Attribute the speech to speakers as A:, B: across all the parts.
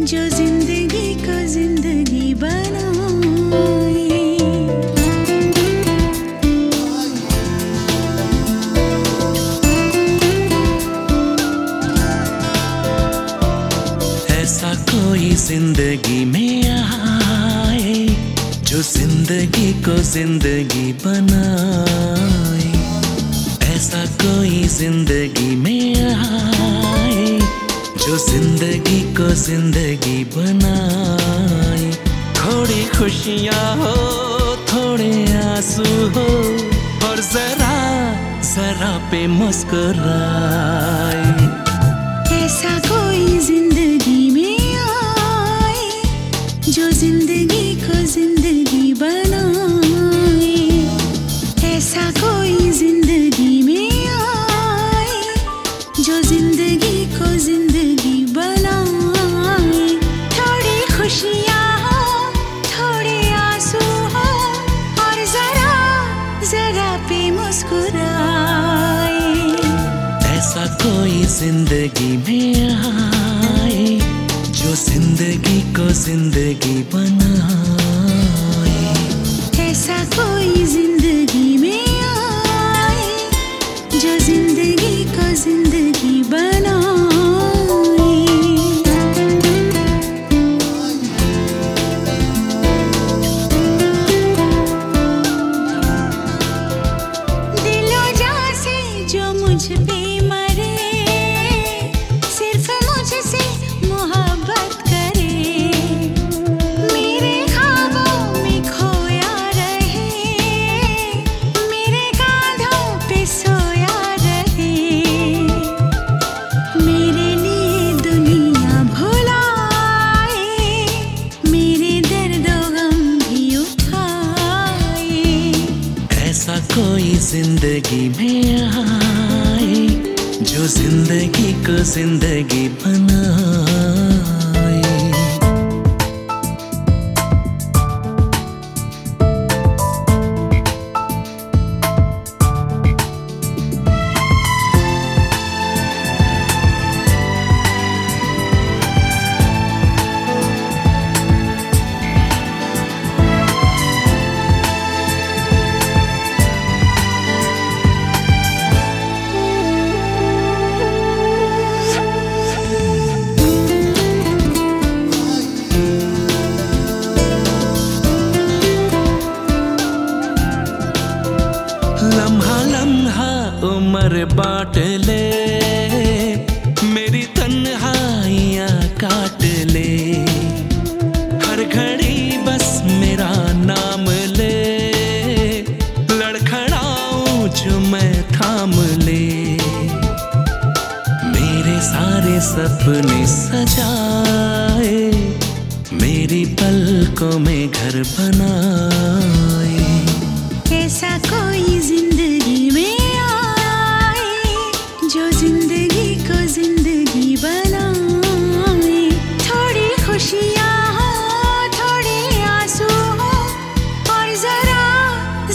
A: जो ज़िंदगी को ज़िंदगी
B: ऐसा कोई ज़िंदगी में आए जो ज़िंदगी को ज़िंदगी बनाए ऐसा कोई ज़िंदगी में आए ज़िंदगी को ज़िंदगी बनाए थोड़ी खुशियाँ हो, थोड़े आँसू हो, और जरा जरा पे मुस्कुराए
A: ऐसा कोई ज़िंदगी में आए, जो ज़िंदगी को ज़िंदगी ज़िंदगी को ज़िंदगी बनाए। थोड़ी खुशियाँ हो थोड़े आँसू हो और जरा जरा पे मुस्कुराए।
B: ऐसा कोई ज़िंदगी में आए जो ज़िंदगी को ज़िंदगी बनाए।
A: ऐसा कोई ज़िंदगी में
B: कोई ज़िंदगी में आए जो ज़िंदगी को ज़िंदगी बनाए। बांट ले, मेरी तन्हाइयाँ काट ले। हर घड़ी बस मेरा नाम ले लड़खड़ाऊं जो मैं थाम ले। मेरे सारे सपने सजाए, मेरी पलकों में घर बनाए।
A: ऐसा कोई ज़िंदगी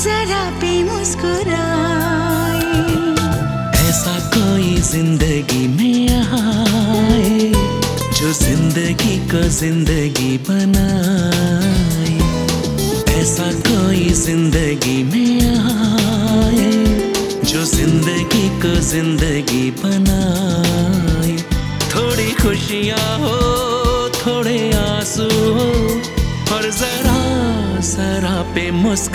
A: जरा भी मुस्कुराए।
B: ऐसा कोई ज़िंदगी में आए जो ज़िंदगी को ज़िंदगी बनाए। ऐसा कोई ज़िंदगी में आए जो ज़िंदगी को ज़िंदगी बनाए। थोड़ी खुशियाँ हो, थोड़े आँसू हो, और जरा जरा पे मुस्कुराए